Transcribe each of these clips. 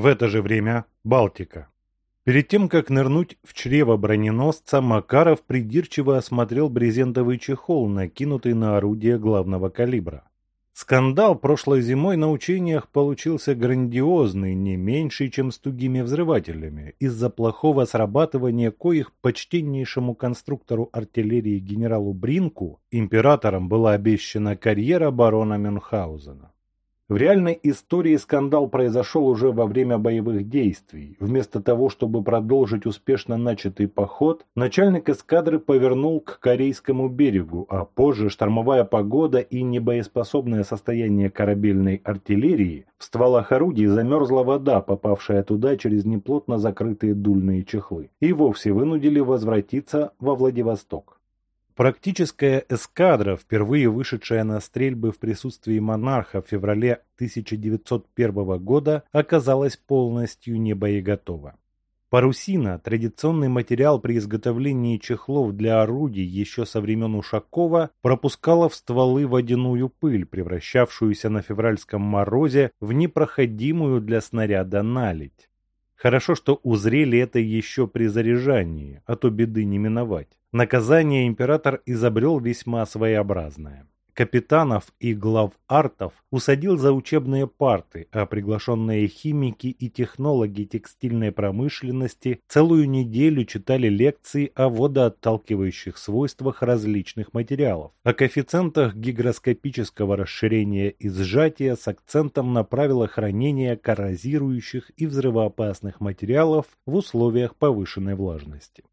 В это же время Балтика. Перед тем, как нырнуть в чрево броненосца, Макаров придирчиво осмотрел брезентовый чехол, накинутый на орудие главного калибра. Скандал прошлой зимой на учениях получился грандиозный, не меньший, чем с тугими взрывателями, из-за плохого срабатывания коих почтеннейшему конструктору артиллерии генералу Бринку императором была обещана карьера барона Мюнхгаузена. В реальной истории скандал произошел уже во время боевых действий. Вместо того, чтобы продолжить успешно начатый поход, начальник эскадры повернул к Корейскому берегу, а позже штормовая погода и небоеспособное состояние корабельной артиллерии в стволах орудий замерзла вода, попавшая туда через неплотно закрытые дульные чехлы, и вовсе вынудили возвратиться во Владивосток. Практическая эскадра, впервые вышедшая на стрельбы в присутствии монарха в феврале 1901 года, оказалась полностью небоеготова. Парусина, традиционный материал при изготовлении чехлов для орудий еще со времен Ушакова, пропускала в стволы водяную пыль, превращавшуюся на февральском морозе в непроходимую для снаряда наледь. Хорошо, что узрели это еще при заряжании, а то беды не миновать. Наказание император изобрел весьма своеобразное. Капитанов и глав артов усадил за учебные парты, а приглашенные химики и технологи текстильной промышленности целую неделю читали лекции о водоотталкивающих свойствах различных материалов, о коэффициентах гигроскопического расширения и сжатия с акцентом на правила хранения коррозирующих и взрывоопасных материалов в условиях повышенной влажности.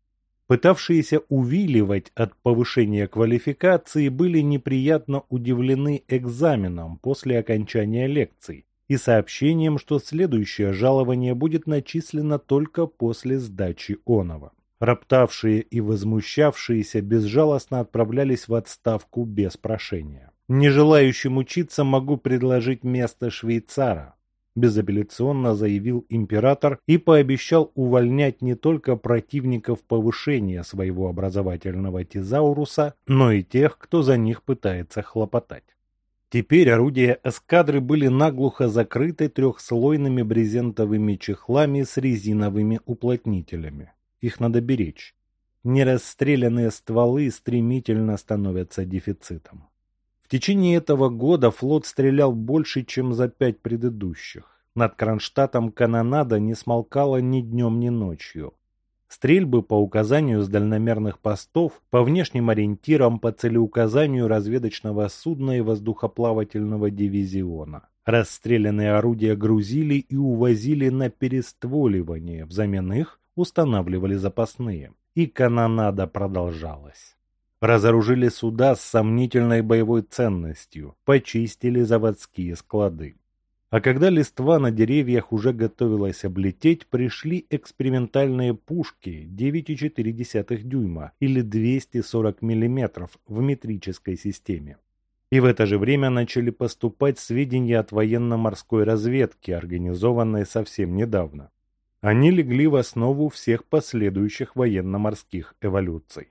Пытавшиеся увиливать от повышения квалификации были неприятно удивлены экзаменом после окончания лекций и сообщением, что следующее жалование будет начислено только после сдачи оного. Роптавшие и возмущавшиеся безжалостно отправлялись в отставку без прошения. Не желающим учиться могу предложить место швейцара, безапелляционно заявил император и пообещал увольнять не только противников повышения своего образовательного тезауруса, но и тех, кто за них пытается хлопотать. Теперь орудия эскадры были наглухо закрыты трехслойными брезентовыми чехлами с резиновыми уплотнителями. Их надо беречь. Нерастрелянные стволы стремительно становятся дефицитом. В течение этого года флот стрелял больше, чем за пять предыдущих. Над Кронштадтом канонада не смолкала ни днем, ни ночью. Стрельбы по указанию с дальномерных постов, по внешним ориентирам, по целеуказанию разведочного судна и воздухоплавательного дивизиона. Расстрелянные орудия грузили и увозили на перестволивание, взамен их устанавливали запасные. И канонада продолжалась. Разоружили суда с сомнительной боевой ценностью, почистили заводские склады. А когда листва на деревьях уже готовилась облететь, пришли экспериментальные пушки 9,4 дюйма или 240 мм в метрической системе. И в это же время начали поступать сведения от военно-морской разведки, организованной совсем недавно. Они легли в основу всех последующих военно-морских эволюций.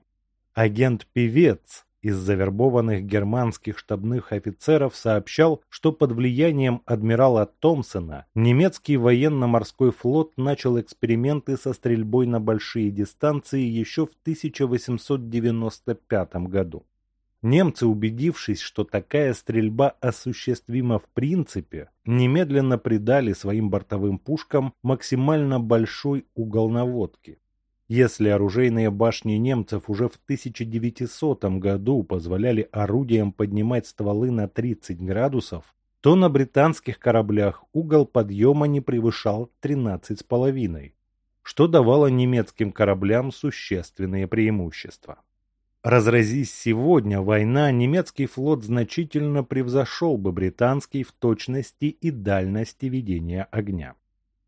Агент-певец из завербованных германских штабных офицеров сообщал, что под влиянием адмирала Томпсона немецкий военно-морской флот начал эксперименты со стрельбой на большие дистанции еще в 1895 году. Немцы, убедившись, что такая стрельба осуществима в принципе, немедленно придали своим бортовым пушкам максимально большой угол наводки. Если оружейные башни немцев уже в 1900 году позволяли орудиям поднимать стволы на 30 градусов, то на британских кораблях угол подъема не превышал 13,5, что давало немецким кораблям существенные преимущества. Разразись сегодня война, немецкий флот значительно превзошел бы британский в точности и дальности ведения огня.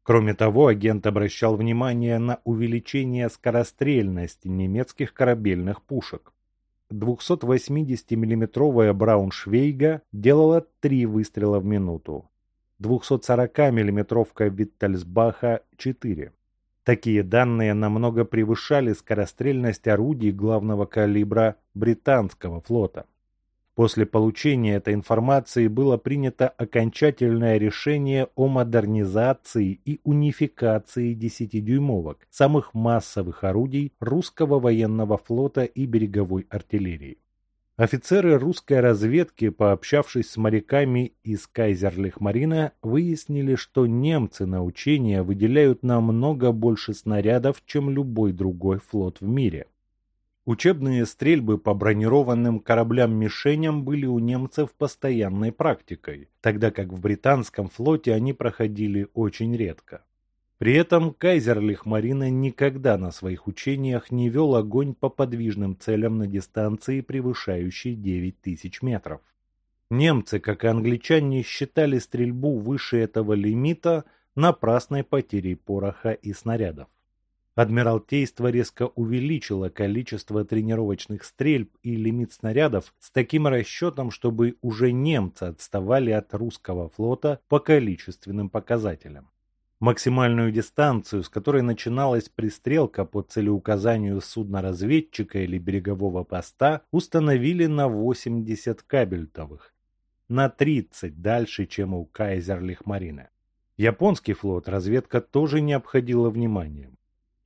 Кроме того, агент обращал внимание на увеличение скорострельности немецких корабельных пушек. 280 миллиметровая Брауншвейга делала три выстрела в минуту. 240 миллиметровка Виттельсбаха – 4. Такие данные намного превышали скорострельность орудий главного калибра британского флота После получения этой информации было принято окончательное решение о модернизации и унификации десятидюймовок, самых массовых орудий русского военного флота и береговой артиллерии. Офицеры русской разведки, пообщавшись с моряками из Кайзерлихмарина, выяснили, что немцы на учения выделяют намного больше снарядов, чем любой другой флот в мире. Учебные стрельбы по бронированным кораблям-мишеням были у немцев постоянной практикой, тогда как в британском флоте они проходили очень редко. При этом Кайзерлих-Марина никогда на своих учениях не вел огонь по подвижным целям на дистанции, превышающей 9000 метров. Немцы, как и англичане, считали стрельбу выше этого лимита напрасной потерей пороха и снарядов. Адмиралтейство резко увеличило количество тренировочных стрельб и лимит снарядов с таким расчетом, чтобы уже немцы отставали от русского флота по количественным показателям. Максимальную дистанцию, с которой начиналась пристрелка по целеуказанию судна-разведчика или берегового поста, установили на 80 кабельтовых, на 30 дальше, чем у Кайзерлихмарина. Японский флот разведка тоже не обходила вниманием.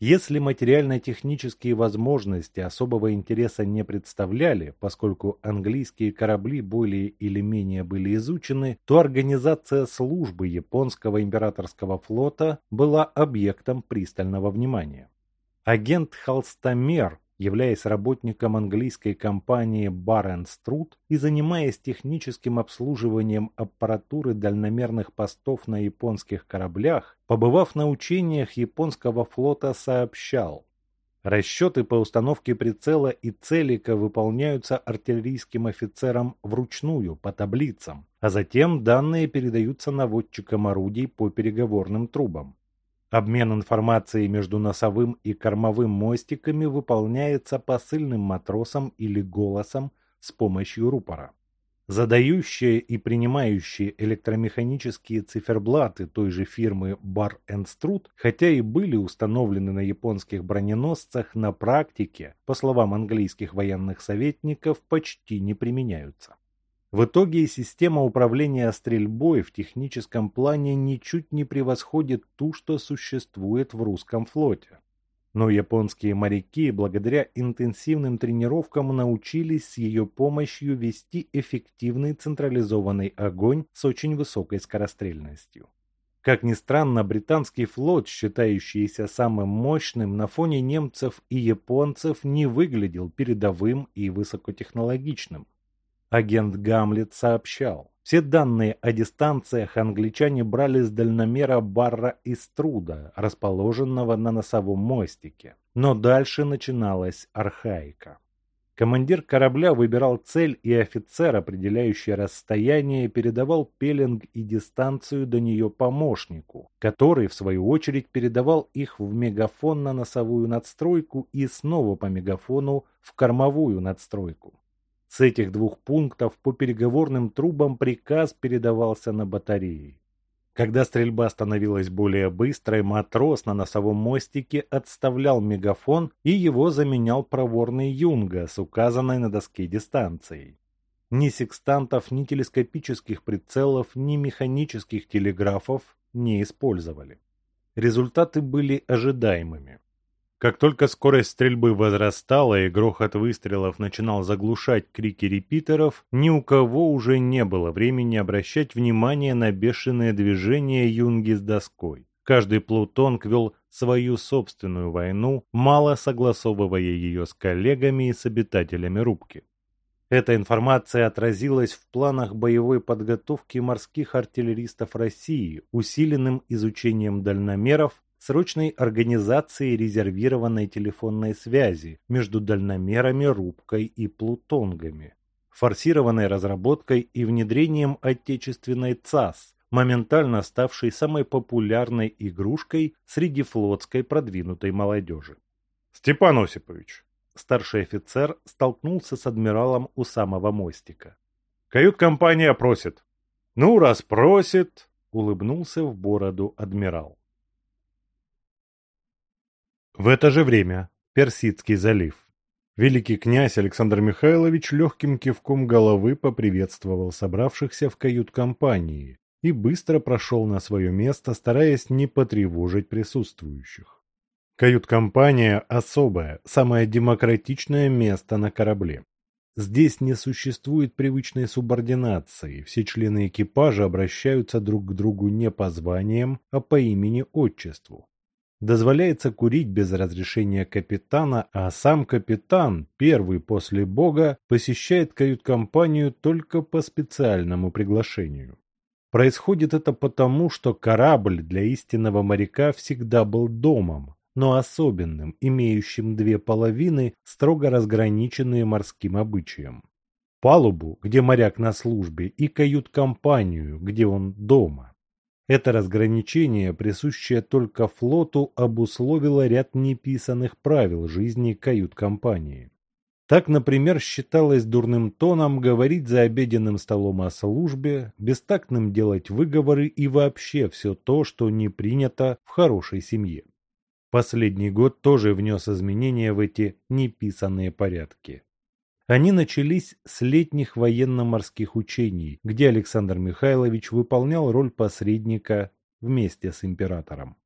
Если материально-технические возможности особого интереса не представляли, поскольку английские корабли более или менее были изучены, то организация службы японского императорского флота была объектом пристального внимания. Агент Холстомер являясь работником английской компании Баренструт и занимаясь техническим обслуживанием аппаратуры дальномерных постов на японских кораблях, побывав на учениях японского флота, сообщал, Расчеты по установке прицела и целика выполняются артиллерийским офицером вручную, по таблицам, а затем данные передаются наводчикам орудий по переговорным трубам. Обмен информацией между носовым и кормовым мостиками выполняется посыльным матросом или голосом с помощью рупора. Задающие и принимающие электромеханические циферблаты той же фирмы Bar Strut, хотя и были установлены на японских броненосцах, на практике, по словам английских военных советников, почти не применяются. В итоге система управления стрельбой в техническом плане ничуть не превосходит ту, что существует в русском флоте. Но японские моряки благодаря интенсивным тренировкам научились с ее помощью вести эффективный централизованный огонь с очень высокой скорострельностью. Как ни странно, британский флот, считающийся самым мощным, на фоне немцев и японцев не выглядел передовым и высокотехнологичным. Агент Гамлет сообщал, все данные о дистанциях англичане брали с дальномера Барра из Труда, расположенного на носовом мостике. Но дальше начиналась архаика. Командир корабля выбирал цель, и офицер, определяющий расстояние, передавал пеленг и дистанцию до нее помощнику, который, в свою очередь, передавал их в мегафон на носовую надстройку и снова по мегафону в кормовую надстройку. С этих двух пунктов по переговорным трубам приказ передавался на батареи. Когда стрельба становилась более быстрой, матрос на носовом мостике отставлял мегафон и его заменял проворный юнга с указанной на доске дистанцией. Ни секстантов, ни телескопических прицелов, ни механических телеграфов не использовали. Результаты были ожидаемыми. Как только скорость стрельбы возрастала и грохот выстрелов начинал заглушать крики репитеров, ни у кого уже не было времени обращать внимание на бешеные движения юнги с доской. Каждый плутонг вел свою собственную войну, мало согласовывая ее с коллегами и с обитателями рубки. Эта информация отразилась в планах боевой подготовки морских артиллеристов России, усиленным изучением дальномеров, срочной организации резервированной телефонной связи между дальномерами, рубкой и плутонгами, форсированной разработкой и внедрением отечественной ЦАС, моментально ставшей самой популярной игрушкой среди флотской продвинутой молодежи. «Степан Осипович!» Старший офицер столкнулся с адмиралом у самого мостика. «Кают-компания просит». «Ну, раз просит», — улыбнулся в бороду адмирал. В это же время Персидский залив. Великий князь Александр Михайлович легким кивком головы поприветствовал собравшихся в кают-компании и быстро прошел на свое место, стараясь не потревожить присутствующих. Кают-компания – особое, самое демократичное место на корабле. Здесь не существует привычной субординации, все члены экипажа обращаются друг к другу не по званиям, а по имени-отчеству. Дозволяется курить без разрешения капитана, а сам капитан, первый после бога, посещает кают-компанию только по специальному приглашению. Происходит это потому, что корабль для истинного моряка всегда был домом, но особенным, имеющим две половины, строго разграниченные морским обычаем. Палубу, где моряк на службе, и кают-компанию, где он дома. Это разграничение, присущее только флоту, обусловило ряд неписанных правил жизни кают-компании. Так, например, считалось дурным тоном говорить за обеденным столом о службе, бестактным делать выговоры и вообще все то, что не принято в хорошей семье. Последний год тоже внес изменения в эти неписанные порядки. Они начались с летних военно-морских учений, где Александр Михайлович выполнял роль посредника вместе с императором.